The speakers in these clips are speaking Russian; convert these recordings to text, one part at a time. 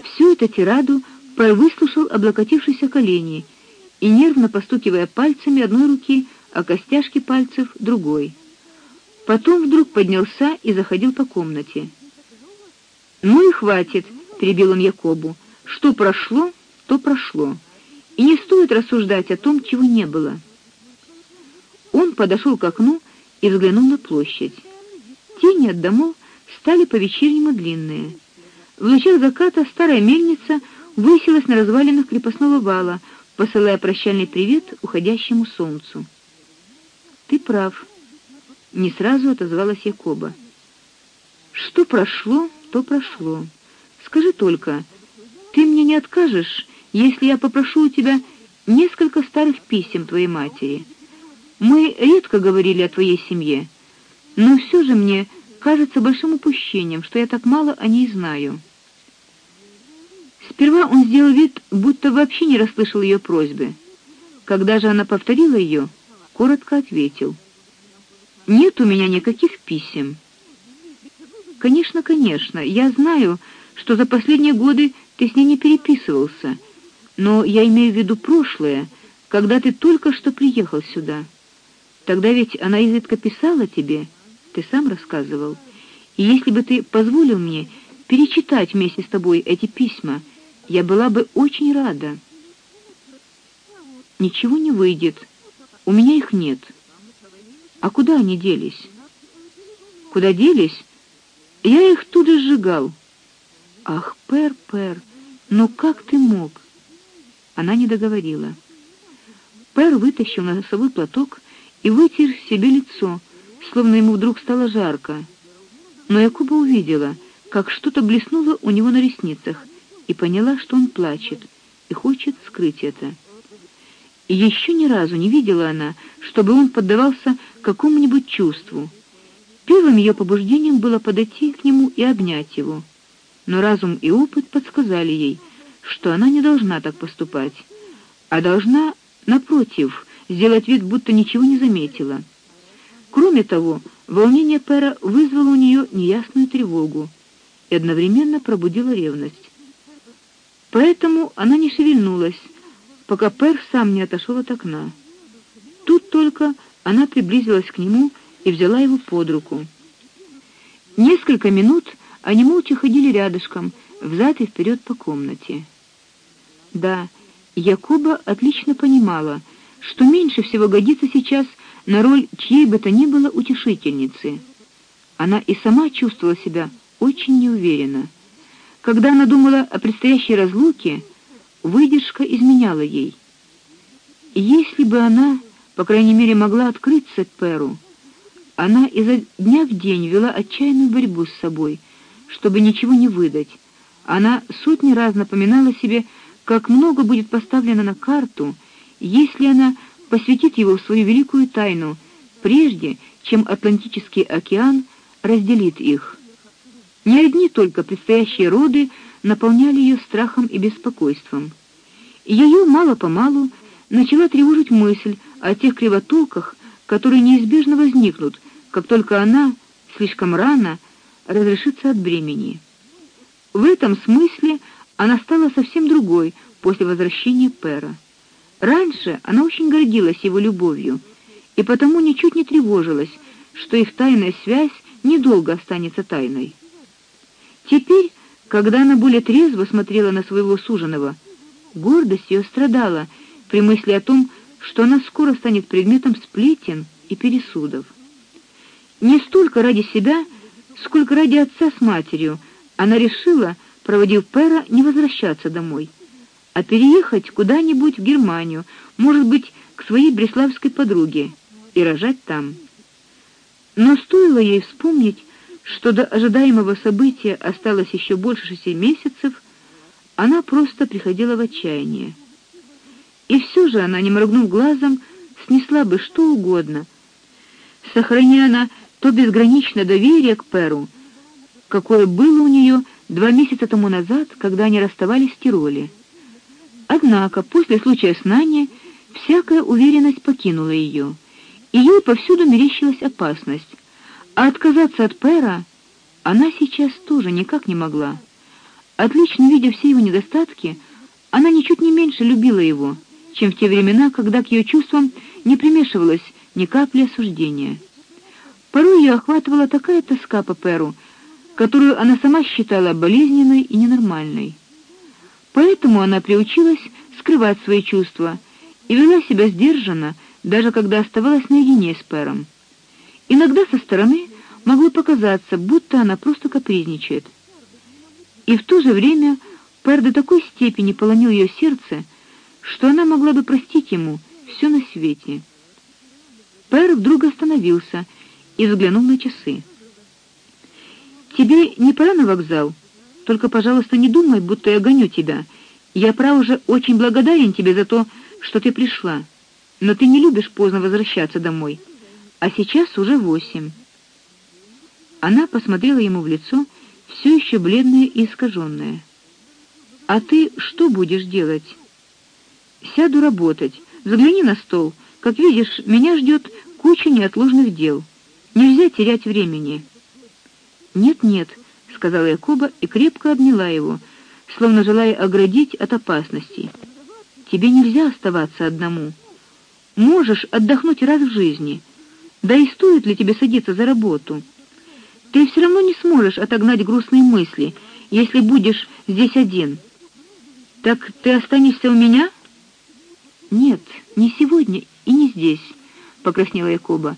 Всю эту тираду Пэр выслушал, облокотившись о колени и нервно постукивая пальцами одной руки о костяшки пальцев другой. Потом вдруг поднялся и заходил по комнате. "Ну и хватит", перебил он Якобу. "Что прошло, то прошло. И не стоит рассуждать о том, чего не было". Он подошел к окну и взглянул на площадь. Тени от домов стали по-вечернему длинные. В лучах заката старая мельница высилась на развалинах крепостного вала, посылая прощальный привет уходящему солнцу. Ты прав, не сразу отозвалась Якоба. Что прошло, то прошло. Скажи только, ты мне не откажешь, если я попрошу у тебя несколько старых писем твоей матери? Мы редко говорили о твоей семье, но все же мне кажется большим упущением, что я так мало о ней знаю. Сперва он сделал вид, будто вообще не расслышал ее просьбы. Когда же она повторила ее, коротко ответил: "Нет у меня никаких писем". Конечно, конечно, я знаю, что за последние годы ты с ней не переписывался, но я имею в виду прошлое, когда ты только что приехал сюда. Тогда ведь она изредка писала тебе, ты сам рассказывал. И если бы ты позволил мне перечитать вместе с тобой эти письма, я была бы очень рада. Ничего не выйдет. У меня их нет. А куда они делись? Куда делись? Я их тут же сжигал. Ах, Пер, Пер, ну как ты мог? Она не договорила. Пер вытащил носовой платок и вытер себе лицо, словно ему вдруг стало жарко. Но Якуба увидела, как что-то блеснуло у него на ресницах, и поняла, что он плачет и хочет скрыть это. И еще ни разу не видела она, чтобы он поддавался какому-нибудь чувству. Первым ее побуждением было подойти к нему и обнять его. Но разум и опыт подсказали ей, что она не должна так поступать, а должна напротив сделать вид, будто ничего не заметила. Кроме того, волнение Пера вызвало у нее неясную тревогу и одновременно пробудило ревность. Поэтому она не шевельнулась, пока Пер сам не отошел от окна. Тут только она приблизилась к нему и взяла его под руку. Несколько минут они молча ходили рядышком, взад и вперед по комнате. Да, Якуба отлично понимала, что меньше всего годится сейчас на роль чьей бы то ни было утешительницы. Она и сама чувствовала себя очень неуверенно. Когда она думала о предстоящей разлуке, выдержка изменяла ей. Если бы она, по крайней мере, могла открыться Перу, она изо дня в день вела отчаянную борьбу с собой, чтобы ничего не выдать. Она сотни раз напоминала себе, как много будет поставлено на карту, если она посвятит его в свою великую тайну, прежде чем Атлантический океан разделит их. Не одни только предстоящие роды наполняли ее страхом и беспокойством. Ее мало-помалу начала тревожить мысль о тех кривотолках, которые неизбежно возникнут, как только она слишком рано разрешится от бремени. В этом смысле она стала совсем другой после возвращения Пера. Раньше она очень гордилась его любовью и потому ничуть не тревожилась, что их тайная связь недолго останется тайной. Теперь, когда она более трезво смотрела на своего суженого, гордость ее страдала при мысли о том, что она скоро станет предметом сплетен и пересудов. Не столько ради себя, сколько ради отца с матерью она решила, проводив Пера, не возвращаться домой, а переехать куда-нибудь в Германию, может быть, к своей бреславской подруге и рожать там. Но стоило ей вспомнить, что до ожидаемого события осталось еще больше шести месяцев, она просто приходила в отчаяние. И все же она, не моргнув глазом, снесла бы что угодно, сохраняя она то безграничное доверие к Перу, какое было у нее два месяца тому назад, когда они расставались в Тироле. Однако после случая с Наней всякая уверенность покинула ее, и ей повсюду мерещилась опасность. А отказаться от Пера она сейчас тоже никак не могла. Отлично видя все его недостатки, она ничуть не меньше любила его, чем в те времена, когда к ее чувствам не примешивалось ни капли осуждения. Порой ее охватывала такая тоска по Перу, которую она сама считала болезненной и ненормальной. Поэтому она приучилась скрывать свои чувства и вела себя сдержанно, даже когда оставалась наедине с Пером. Иногда со стороны могло показаться, будто она просто капризничает. И в то же время Пер до такой степени полонил ее сердце, что она могла бы простить ему все на свете. Пер вдруг остановился и взглянул на часы. Тебе не пора на вокзал? Только, пожалуйста, не думай, будто я гоню тебя. Я право же очень благодарен тебе за то, что ты пришла. Но ты не любишь поздно возвращаться домой. А сейчас уже восемь. Она посмотрела ему в лицо, все еще бледное и искаженное. А ты что будешь делать? Сяду работать. Загляни на стол. Как видишь, меня ждет куча неотложных дел. Нельзя терять времени. Нет, нет, сказала Якоба и крепко обняла его, словно желая оградить от опасностей. Тебе нельзя оставаться одному. Можешь отдохнуть раз в жизни. Да и стоит ли тебе садиться за работу? Ты все равно не сможешь отогнать грустные мысли, если будешь здесь один. Так ты останешься у меня? Нет, не сегодня и не здесь, покраснела Якоба.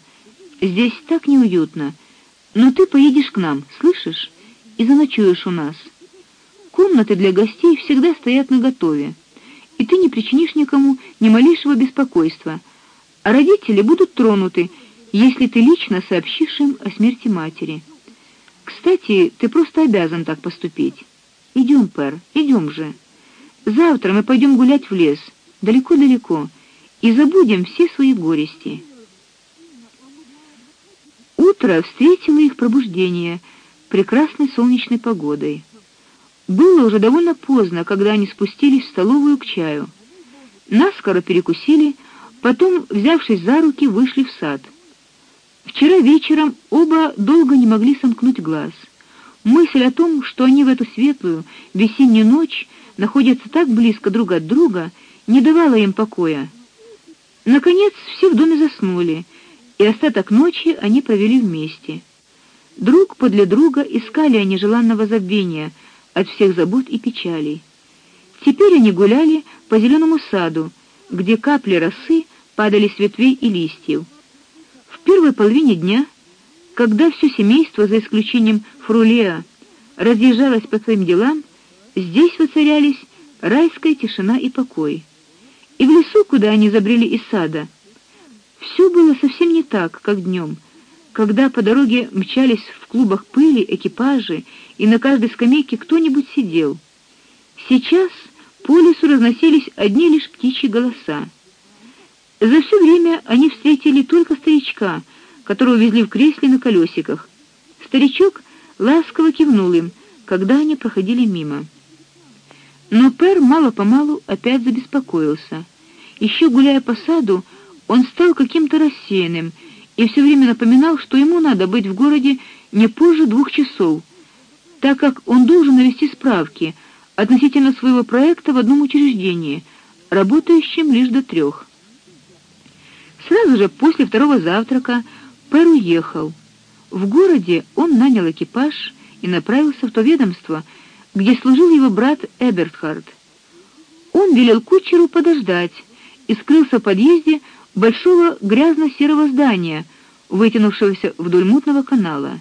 Здесь так неуютно. Но ты поедешь к нам, слышишь? И заночуешь у нас. Комнаты для гостей всегда стоят наготове, и ты не причинишь никому ни малейшего беспокойства. А родители будут тронуты, если ты лично сообщишь им о смерти матери. Кстати, ты просто обязан так поступить. Идем, Пер, идем же. Завтра мы пойдем гулять в лес, далеко-далеко, и забудем все свои горести. Утро встретило их пробуждение прекрасной солнечной погодой. Было уже довольно поздно, когда они спустились в столовую к чаю. Наскоро перекусили, потом, взявшись за руки, вышли в сад. Вчера вечером оба долго не могли сомкнуть глаз. Мысль о том, что они в эту светлую весеннюю ночь находятся так близко друг от друга, не давала им покоя. Наконец, все в доме заснули и остаток ночи они провели вместе. Друг подле друга искали они желанного забвения от всех забот и печалей. Теперь они гуляли по зеленому саду, где капли росы падали с ветвей и листьев. В первой половине дня, когда все семейство за исключением Фрулеа разъезжалось по своим делам, здесь воцарялись райская тишина и покой. И в лесу, куда они забрели из сада, все было совсем не так, как днем, когда по дороге мчались в клубах пыли экипажи, и на каждой скамейке кто-нибудь сидел. Сейчас по лесу разносились одни лишь птичьи голоса. За все время они встретили только старичка, которого везли в кресле на колесиках. Старичок ласково кивнул им, когда они проходили мимо. Но Пер мало-помалу опять забеспокоился. Еще гуляя по саду, он стал каким-то рассеянным и все время напоминал, что ему надо быть в городе не позже двух часов, так как он должен навести справки относительно своего проекта в одном учреждении, работающем лишь до трех. Сразу же после второго завтрака Пер уехал. В городе он нанял экипаж и направился в то ведомство, где служил его брат Эбертхард. Он велел кучеру подождать и скрылся в подъезде большого грязно-серого здания, вытянувшегося вдоль мутного канала.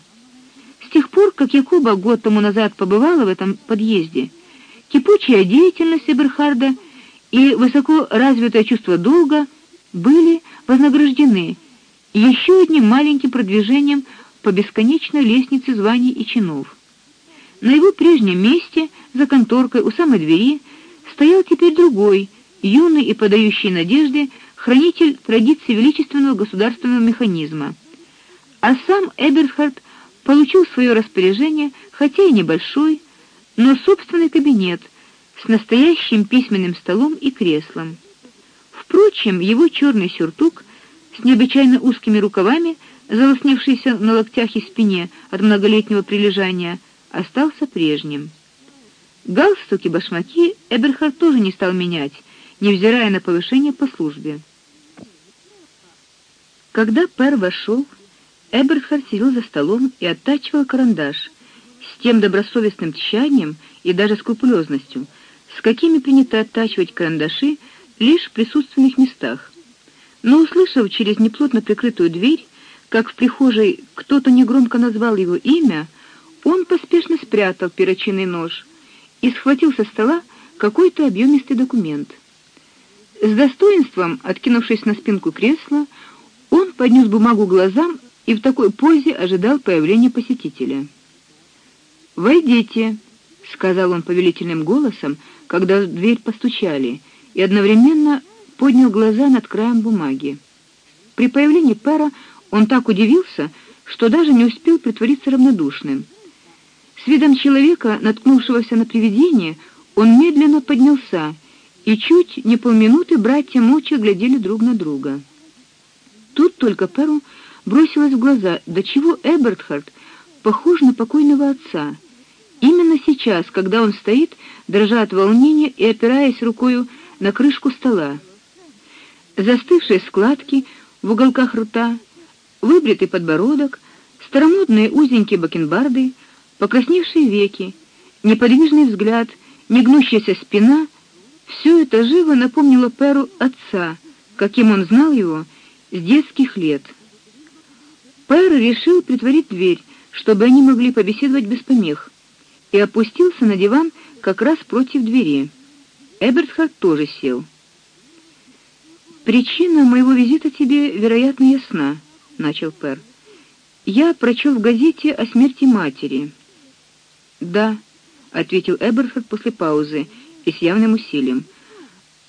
С тех пор, как Якуба год тому назад побывала в этом подъезде, кипучая деятельность Эберхарда и высоко развитое чувство долга были вознаграждены еще одним маленьким продвижением по бесконечной лестнице званий и чинов. На его прежнем месте, за конторкой у самой двери, стоял теперь другой, юный и подающий надежды хранитель традиций величественного государственного механизма. А сам Эберхард получил свое распоряжение, хотя и небольшой, но собственный кабинет с настоящим письменным столом и креслом. Впрочем, его черный сюртук с необычайно узкими рукавами, залоснившийся на локтях и спине от многолетнего прилежания, остался прежним. Галстуки, башмаки Эберхард тоже не стал менять, невзирая на повышение по службе. Когда Пер вошел, Эберхард сидел за столом и оттачивал карандаш с тем добросовестным тщанием и даже скрупулезностью, с какими принято оттачивать карандаши лишь в присутственных местах. Но услышав через неплотно прикрытую дверь, как в прихожей кто-то негромко назвал его имя, он поспешно спрятал перочинный нож и схватил со стола какой-то объемистый документ. С достоинством, откинувшись на спинку кресла, он поднес бумагу глазам и в такой позе ожидал появления посетителя. "Войдите", сказал он повелительным голосом, когда в дверь постучали, и одновременно поднял глаза над краем бумаги. При появлении Пера он так удивился, что даже не успел притвориться равнодушным. С видом человека, наткнувшегося на привидение, он медленно поднялся, и чуть не полминуты братья молча глядели друг на друга. Тут только Перу бросилось в глаза, до чего Эбертхард похож на покойного отца. Именно сейчас, когда он стоит, дрожа от волнения и опираясь рукой на крышку стола. Застывшие складки в уголках рта, выбритый подбородок, старомодные узенькие бакенбарды — покрасневшие веки, неподвижный взгляд, негнущаяся спина все это живо напомнило Перу отца, каким он знал его с детских лет. Пер решил притворить дверь, чтобы они могли побеседовать без помех, и опустился на диван как раз против двери. Эбертхард тоже сел. Причина моего визита тебе, вероятно, ясна, начал Пер. Я прочел в газете о смерти матери. Да, ответил Эберфорд после паузы и с явным усилием.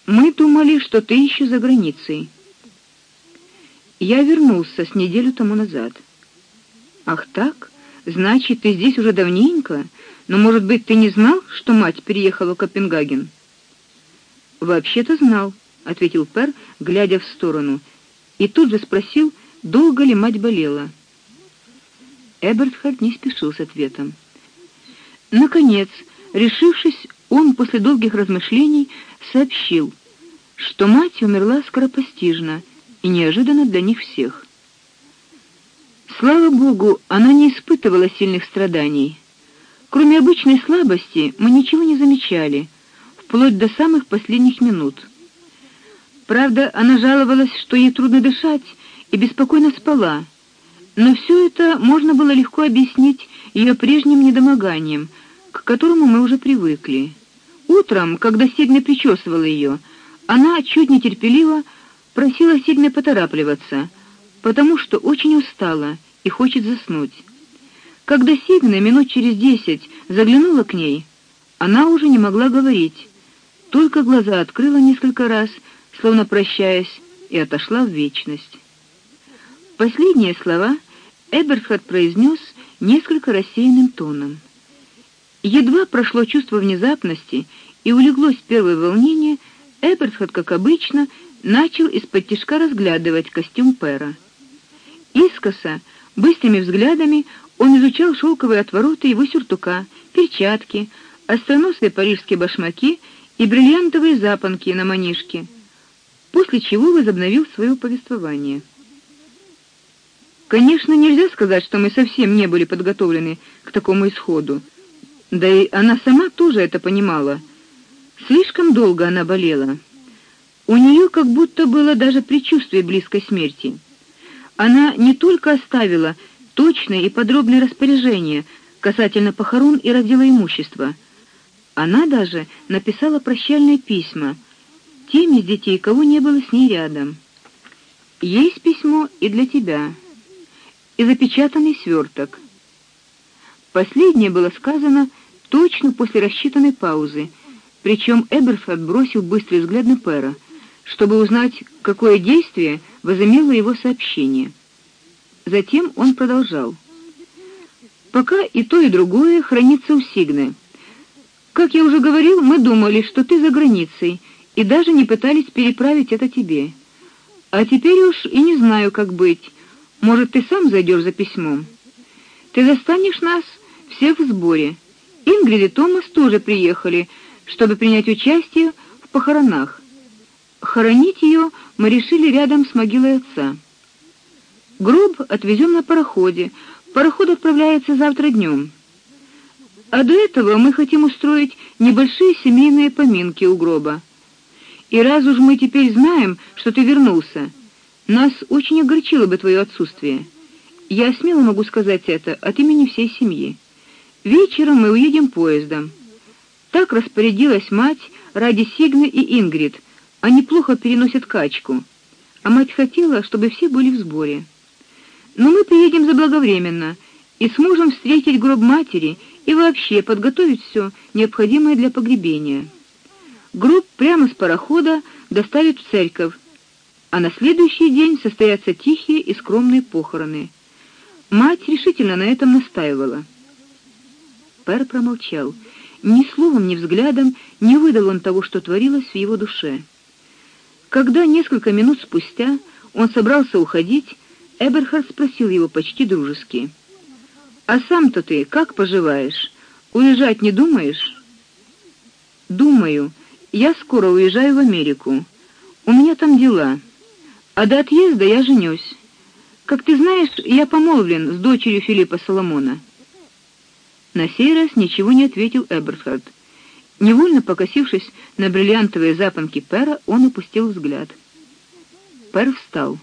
Мы думали, что ты еще за границей. Я вернулся с неделю тому назад. Ах так? Значит, ты здесь уже давненько, но, может быть, ты не знал, что мать переехала в Копенгаген? Вообще-то знал, ответил Пер, глядя в сторону, и тут же спросил, долго ли мать болела. Эбертхард не спешил с ответом. Наконец, решившись, он после долгих размышлений сообщил, что мать умерла скоропостижно и неожиданно для них всех. Слава богу, она не испытывала сильных страданий. Кроме обычной слабости, мы ничего не замечали, вплоть до самых последних минут. Правда, она жаловалась, что ей трудно дышать, и беспокойно спала. Но все это можно было легко объяснить ее прежним недомоганием — к которому мы уже привыкли. Утром, когда Сигна причесывала ее, она чуть нетерпеливо просила Сигна поторапливаться, потому что очень устала и хочет заснуть. Когда Сигна минут через десять заглянула к ней, она уже не могла говорить, только глаза открыла несколько раз, словно прощаясь, и отошла в вечность. Последние слова Эбертхард произнес несколько рассеянным тоном. Едва прошло чувство внезапности и улеглось первое волнение, Эбертхард, как обычно, начал из-под тишка разглядывать костюм Пера. Искоса, быстрыми взглядами он изучал шелковые отвороты его сюртука, перчатки, остроносые парижские башмаки и бриллиантовые запонки на манишке, после чего возобновил свое повествование. Конечно, нельзя сказать, что мы совсем не были подготовлены к такому исходу. Да и она сама тоже это понимала. Слишком долго она болела. У нее как будто было даже предчувствие близкой смерти. Она не только оставила точные и подробные распоряжения касательно похорон и раздела имущества. Она даже написала прощальные письма тем из детей, кого не было с ней рядом. Есть письмо и для тебя. И запечатанный сверток. Последнее было сказано точно после рассчитанной паузы, причем Эберфорд бросил быстрый взгляд на Пера, чтобы узнать, какое действие возымело его сообщение. Затем он продолжал: Пока и то, и другое хранится у Сигны. Как я уже говорил, мы думали, что ты за границей, и даже не пытались переправить это тебе. А теперь уж и не знаю, как быть. Может, ты сам зайдешь за письмом. Ты застанешь нас всех в сборе Ингрид и Томас тоже приехали, чтобы принять участие в похоронах. Хоронить ее мы решили рядом с могилой отца. Гроб отвезем на пароходе. Пароход отправляется завтра днем. А до этого мы хотим устроить небольшие семейные поминки у гроба. И раз уж мы теперь знаем, что ты вернулся, нас очень огорчило бы твое отсутствие. Я смело могу сказать это от имени всей семьи. Вечером мы уедем поездом. Так распорядилась мать ради Сигны и Ингрид. Они плохо переносят качку, а мать хотела, чтобы все были в сборе. Но мы приедем заблаговременно и сможем встретить гроб матери и вообще подготовить все необходимое для погребения. Гроб прямо с парохода доставят в церковь, а на следующий день состоятся тихие и скромные похороны. Мать решительно на этом настаивала. Пер промолчал. Ни словом, ни взглядом не выдал он того, что творилось в его душе. Когда несколько минут спустя он собрался уходить, Эберхард спросил его почти дружески: "А сам-то ты как поживаешь? Уезжать не думаешь?" "Думаю. Я скоро уезжаю в Америку. У меня там дела. А до отъезда я женюсь. Как ты знаешь, я помолвлен с дочерью Филиппа Соломона". На сей раз ничего не ответил Эберхард. Невольно покосившись на бриллиантовые запонки Пера, он опустил взгляд. Пер встал.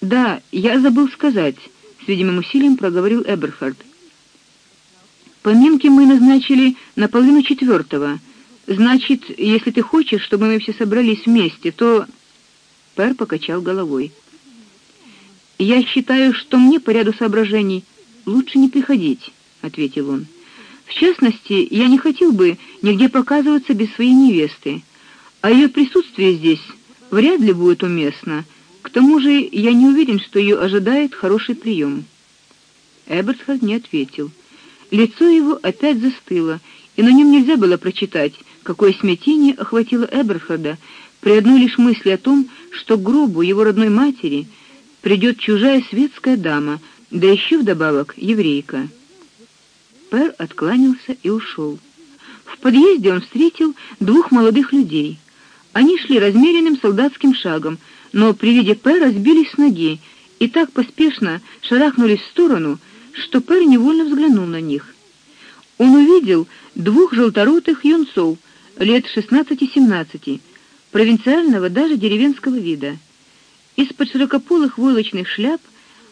Да, я забыл сказать, видимым усилием проговорил Эберхард. Поминки мы назначили на половину четвертого. Значит, если ты хочешь, чтобы мы все собрались вместе, то Пер покачал головой. Я считаю, что мне по ряду соображений лучше не приходить, ответил он. В частности, я не хотел бы нигде показываться без своей невесты, а ее присутствие здесь вряд ли будет уместно. К тому же, я не уверен, что ее ожидает хороший прием. Эбертхард не ответил. Лицо его опять застыло, и на нем нельзя было прочитать, какое смятение охватило Эбертхарда при одной лишь мысли о том, что к гробу его родной матери придет чужая светская дама, да еще вдобавок еврейка. Пер откланялся и ушел. В подъезде он встретил двух молодых людей. Они шли размеренным солдатским шагом, но при виде Пэра сбились с ноги и так поспешно шарахнулись в сторону, что Пэр невольно взглянул на них. Он увидел двух желторотых юнцов лет 16-17, провинциального даже деревенского вида. Из-под широкополых войлочных шляп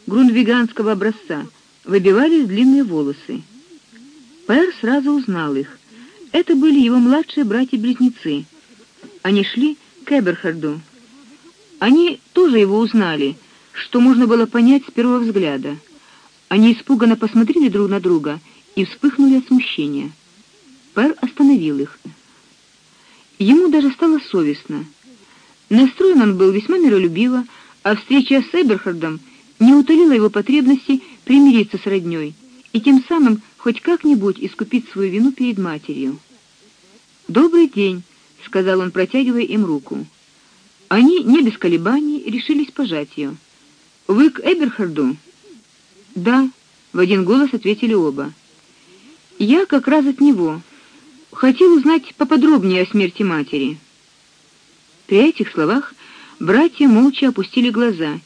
грундвиганского образца выбивались длинные волосы. Пэр сразу узнал их. Это были его младшие братья-близнецы. Они шли к Эберхарду. Они тоже его узнали, что можно было понять с первого взгляда. Они испуганно посмотрели друг на друга и вспыхнули от смущения. Пэр остановил их. Ему даже стало совестно. Настроен он был весьма миролюбиво, а встреча с Эберхардом не утолила его потребности примириться с роднёй и тем самым хоть как-нибудь искупить свою вину перед матерью. "Добрый день", сказал он, протягивая им руку. Они не без колебаний решились пожать ее. "Вы к Эберхарду?" "Да", в один голос ответили оба. "Я как раз от него. Хотел узнать поподробнее о смерти матери". При этих словах братья молча опустили глаза,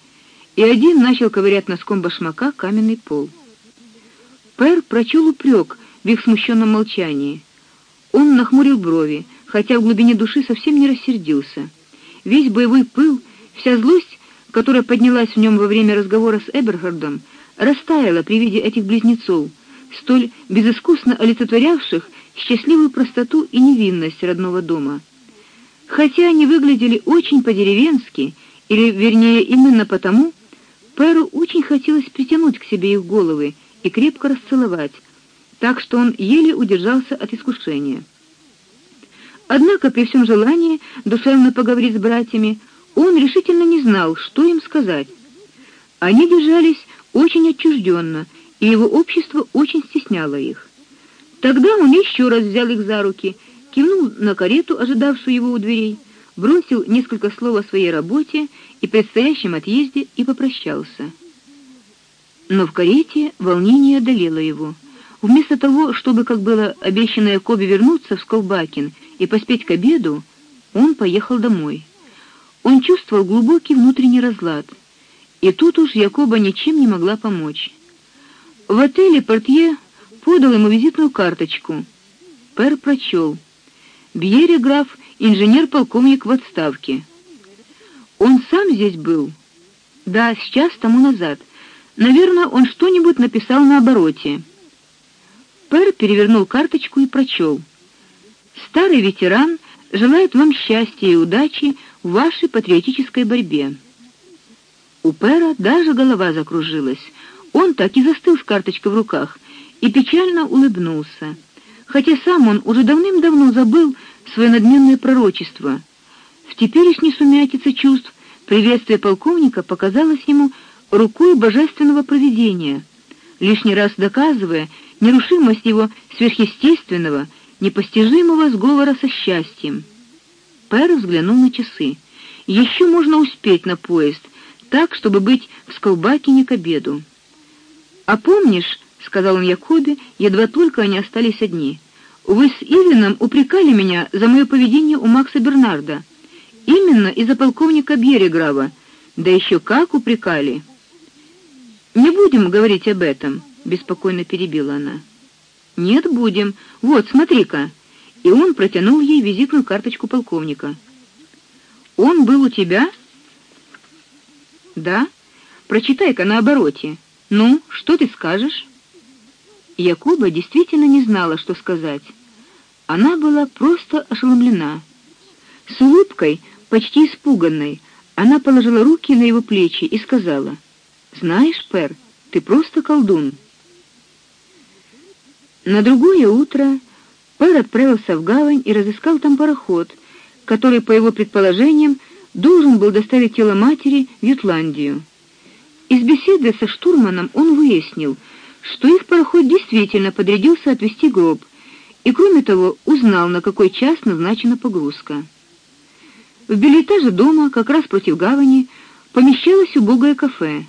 и один начал ковырять носком башмака каменный пол. Пэр прочел упрек в их смущенном молчании. Он нахмурил брови, хотя в глубине души совсем не рассердился. Весь боевой пыл, вся злость, которая поднялась в нем во время разговора с Эберхардом, растаяла при виде этих близнецов, столь безыскусно олицетворявших счастливую простоту и невинность родного дома. Хотя они выглядели очень по-деревенски, или вернее именно потому, Пэру очень хотелось притянуть к себе их головы и крепко расцеловать, так что он еле удержался от искушения. Однако при всем желании душевно поговорить с братьями, он решительно не знал, что им сказать. Они держались очень отчужденно, и его общество очень стесняло их. Тогда он еще раз взял их за руки, кивнул на карету, ожидавшую его у дверей, бросил несколько слов о своей работе и предстоящем отъезде и попрощался. Но в карете волнение одолело его. Вместо того, чтобы, как было обещано Якобе, вернуться в Сколбакин и поспеть к обеду, он поехал домой. Он чувствовал глубокий внутренний разлад, и тут уж Якоба ничем не могла помочь. В отеле портье подал ему визитную карточку. Пер прочел: Бьере граф, инженер-полковник в отставке. Он сам здесь был. Да, сейчас тому назад. Наверное, он что-нибудь написал на обороте. Пер перевернул карточку и прочел: Старый ветеран желает вам счастья и удачи в вашей патриотической борьбе. У Пера даже голова закружилась. Он так и застыл с карточкой в руках и печально улыбнулся, хотя сам он уже давным-давно забыл свое надменное пророчество. В теперешней сумятице чувств приветствие полковника показалось ему рукой божественного провидения, лишний раз доказывая нерушимость его сверхъестественного, непостижимого сговора со счастьем. Пэр взглянул на часы. Еще можно успеть на поезд, так, чтобы быть в Сколбакине к обеду. А помнишь, сказал он Якобе, едва только они остались одни. Вы с Ивином упрекали меня за мое поведение у Макса Бернарда. Именно из-за полковника Береграва. Да еще как упрекали. Не будем говорить об этом, беспокойно перебила она. Нет, будем. Вот, смотри-ка. И он протянул ей визитную карточку полковника. Он был у тебя? Да. Прочитай-ка на обороте. Ну, что ты скажешь? Якуба действительно не знала, что сказать. Она была просто ошеломлена. С улыбкой, почти испуганной, она положила руки на его плечи и сказала: "Знаешь, Пер, ты просто колдун". На другое утро Пер отправился в гавань и разыскал там пароход, который, по его предположениям, должен был доставить тело матери в Ютландию. Из беседы со штурманом он выяснил, что их пароход действительно подрядился отвезти гроб, и кроме того, узнал, на какой час назначена погрузка. В билетаже дома, как раз против гавани, помещалось убогое кафе.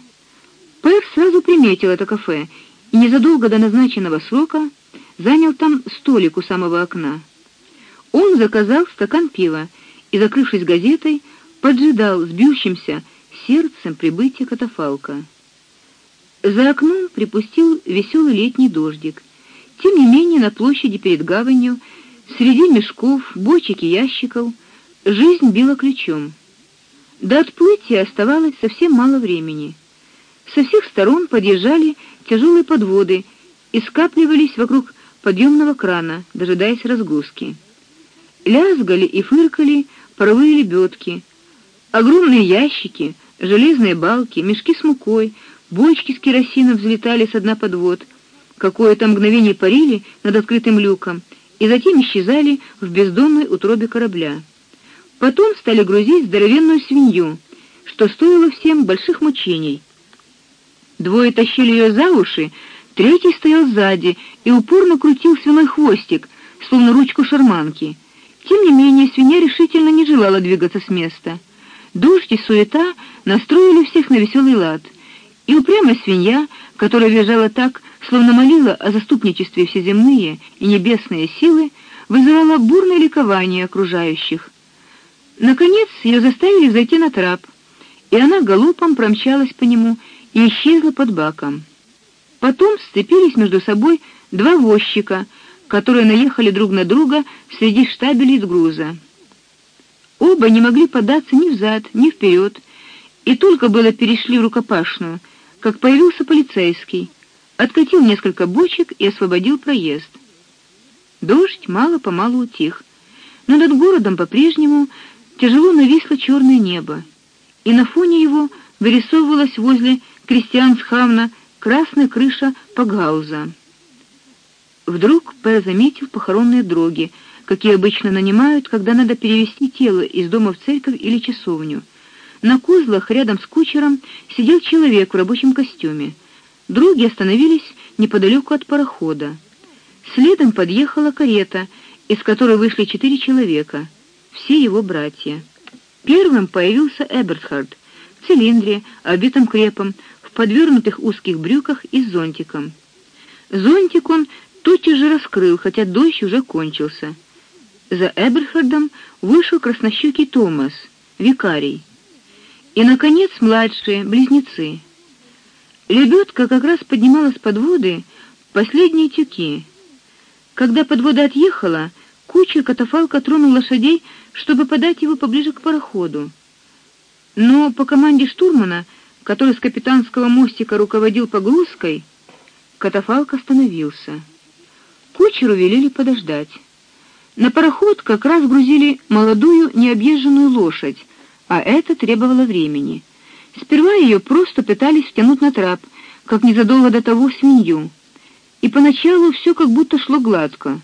Пэр сразу приметил это кафе и незадолго до назначенного срока занял там столик у самого окна. Он заказал стакан пива и, закрывшись газетой, поджидал с бьющимся сердцем прибытия катафалка. За окном припустил веселый летний дождик. Тем не менее, на площади перед гаванью, среди мешков, бочек и ящиков, жизнь била ключом. До отплытия оставалось совсем мало времени. Со всех сторон подъезжали тяжелые подводы и скапливались вокруг подъемного крана, дожидаясь разгрузки. Лязгали и фыркали паровые лебедки. Огромные ящики Железные балки, мешки с мукой, бочки с керосином взлетали с дна подвод, какое-то мгновение парили над открытым люком и затем исчезали в бездонной утробе корабля. Потом стали грузить здоровенную свинью, что стоило всем больших мучений. Двое тащили ее за уши, третий стоял сзади и упорно крутил свиной хвостик, словно ручку шарманки. Тем не менее, свинья решительно не желала двигаться с места. Дождь и суета настроили всех на веселый лад. И упрямая свинья, которая визжала так, словно молила о заступничестве всеземные и небесные силы, вызывала бурное ликование окружающих. Наконец, ее заставили зайти на трап, и она галопом промчалась по нему и исчезла под баком. Потом сцепились между собой два возчика, которые наехали друг на друга среди штабелей с груза. Оба не могли податься ни взад, ни вперед, и только было перешли в рукопашную, как появился полицейский, откатил несколько бочек и освободил проезд. Дождь мало-помалу утих, но над городом по-прежнему тяжело нависло черное небо, и на фоне его вырисовывалась возле Кристиансхавна красная крыша Пагауза. Вдруг Пэр заметил похоронные дроги, какие обычно нанимают, когда надо перевести тело из дома в церковь или часовню. На козлах рядом с кучером сидел человек в рабочем костюме. Други остановились неподалеку от парохода. Следом подъехала карета, из которой вышли четыре человека, все его братья. Первым появился Эбертхард в цилиндре, обитом крепом, подвернутых узких брюках и с зонтиком. Зонтик он тотчас же раскрыл, хотя дождь уже кончился. За Эберхардом вышел краснощёкий Томас, викарий. И наконец младшие близнецы. Лебедка как раз поднималась под воды последние тюки. Когда подвода отъехала, кучер катафалка тронул лошадей, чтобы подать его поближе к пароходу. Но по команде штурмана, который с капитанского мостика руководил погрузкой, катафалк остановился. Кучеру велели подождать. На пароход как раз грузили молодую необъезженную лошадь, а это требовало времени. Сперва ее просто пытались втянуть на трап, как незадолго до того свинью. И поначалу все как будто шло гладко.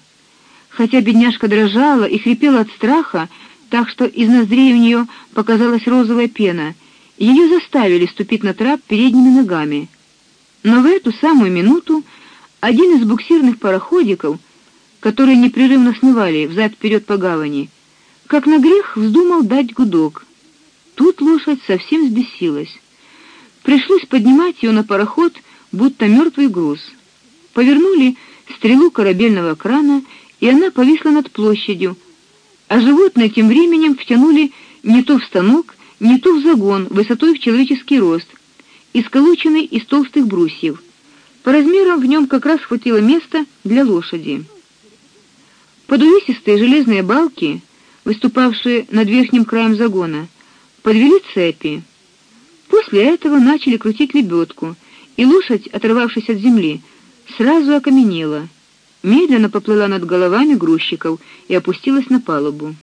Хотя бедняжка дрожала и хрипела от страха, так что из ноздрей у нее показалась розовая пена, ее заставили ступить на трап передними ногами. Но в эту самую минуту один из буксирных пароходиков, которые непрерывно сновали взад вперед по гавани, как на грех вздумал дать гудок. Тут лошадь совсем взбесилась. Пришлось поднимать ее на пароход, будто мертвый груз. Повернули стрелу корабельного крана, и она повисла над площадью, а животное тем временем втянули не то в станок, не то в загон высотой в человеческий рост, и сколоченный из толстых брусьев. По размерам в нем как раз хватило места для лошади. Под увесистые железные балки, выступавшие над верхним краем загона, подвели цепи. После этого начали крутить лебедку, и лошадь, оторвавшись от земли, сразу окаменела, медленно поплыла над головами грузчиков и опустилась на палубу.